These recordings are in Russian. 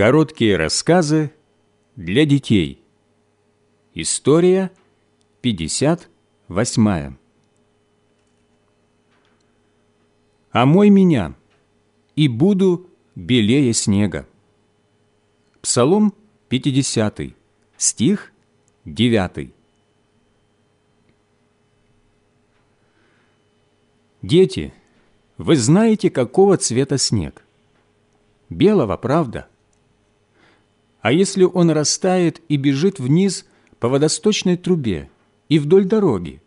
Короткие рассказы для детей. История 58. «Омой меня, и буду белее снега». Псалом 50, стих 9. Дети, вы знаете, какого цвета снег? Белого, правда? А если он растает и бежит вниз по водосточной трубе и вдоль дороги?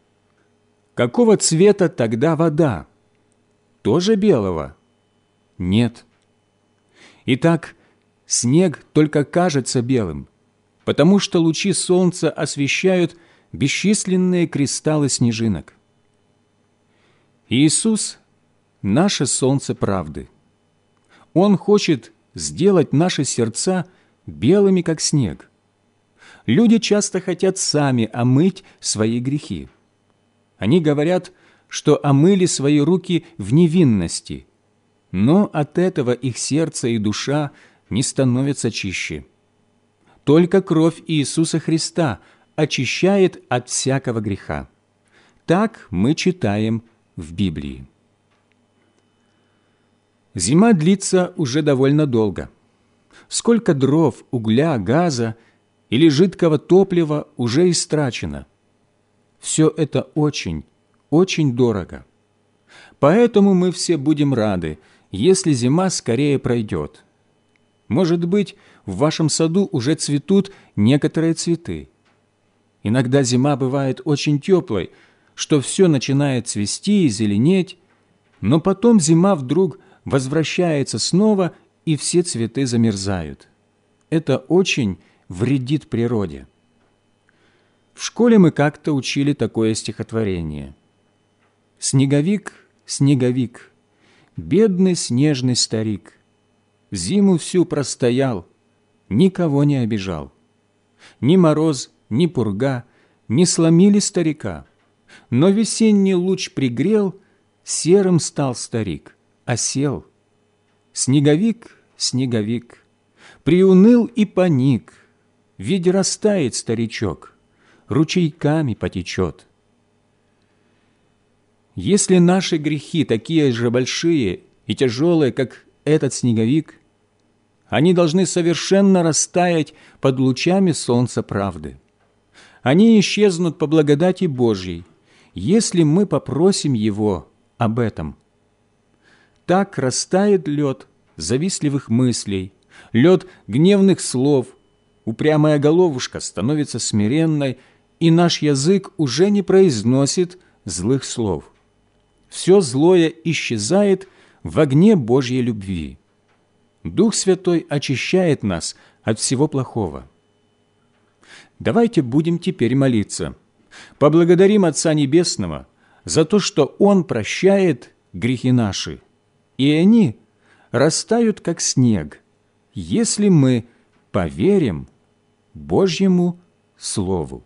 Какого цвета тогда вода? Тоже белого? Нет. Итак, снег только кажется белым, потому что лучи солнца освещают бесчисленные кристаллы снежинок. Иисус – наше солнце правды. Он хочет сделать наши сердца – белыми, как снег. Люди часто хотят сами омыть свои грехи. Они говорят, что омыли свои руки в невинности, но от этого их сердце и душа не становятся чище. Только кровь Иисуса Христа очищает от всякого греха. Так мы читаем в Библии. Зима длится уже довольно долго – сколько дров, угля, газа или жидкого топлива уже истрачено. Все это очень, очень дорого. Поэтому мы все будем рады, если зима скорее пройдет. Может быть, в вашем саду уже цветут некоторые цветы. Иногда зима бывает очень теплой, что все начинает цвести и зеленеть, но потом зима вдруг возвращается снова и все цветы замерзают. Это очень вредит природе. В школе мы как-то учили такое стихотворение. «Снеговик, снеговик, бедный снежный старик, зиму всю простоял, никого не обижал. Ни мороз, ни пурга не сломили старика, но весенний луч пригрел, серым стал старик, осел – Снеговик, снеговик, приуныл и паник, Ведь растает старичок, ручейками потечет. Если наши грехи такие же большие и тяжелые, как этот снеговик, они должны совершенно растаять под лучами солнца правды. Они исчезнут по благодати Божьей, если мы попросим Его об этом – так растает лед завистливых мыслей, лед гневных слов, упрямая головушка становится смиренной, и наш язык уже не произносит злых слов. Все злое исчезает в огне Божьей любви. Дух Святой очищает нас от всего плохого. Давайте будем теперь молиться. Поблагодарим Отца Небесного за то, что Он прощает грехи наши и они растают, как снег, если мы поверим Божьему Слову.